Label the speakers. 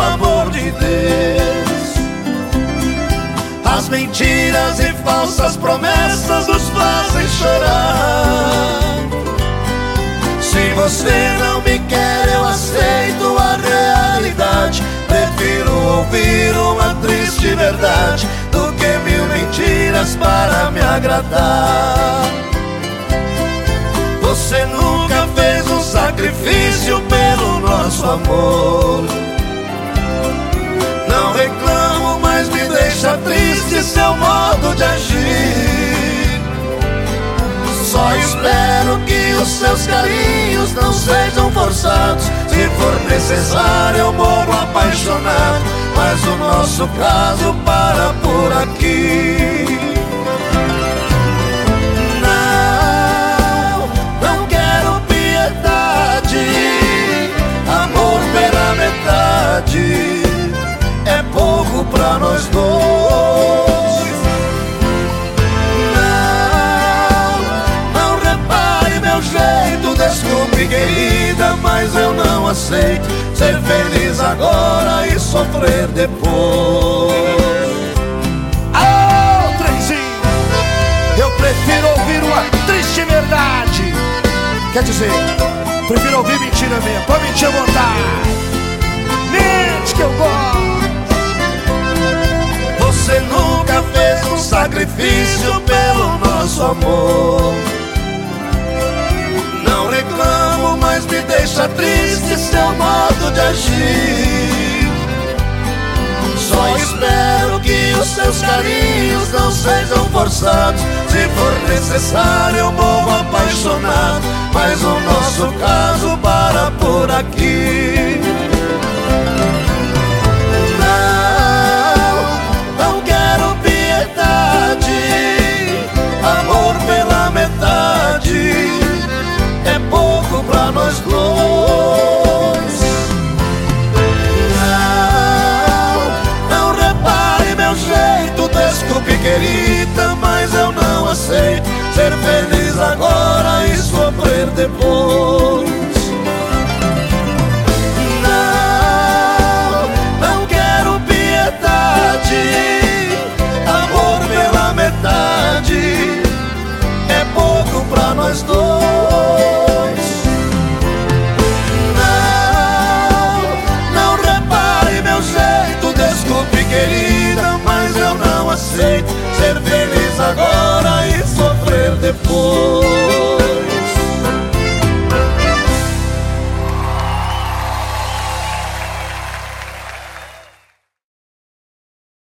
Speaker 1: amor de Deus. As mentiras e falsas promessas nos fazem chorar. Se você não me quer, eu aceito a realidade. Prefiro ouvir uma triste verdade do que mil mentiras para me agradar. Você nunca fez um sacrifício pelo nosso amor. Agir. Só espero que os seus carinhos não sejam forçados. Se for necessário, eu morro apaixonado. Mas o nosso caso para por aqui. Ser feliz agora e sofrer depois.
Speaker 2: Ô, trenzinho! Eu prefiro ouvir uma triste verdade. Quer dizer, prefiro ouvir mentira mesmo. Pode mentir à vontade. Mente que eu gosto.
Speaker 1: Você nunca fez um sacrifício pelo nosso amor. Deixa triste seu modo de agir. Só espero que os seus carinhos não sejam forçados. Se for necessário, eu morro apaixonado. Mas o nosso caso para por aqui. Desculpe querida, mas eu não aceito ser feliz agora e sofrer depois. Não, não quero piedade, amor pela metade. É pouco pra nós dois. depois.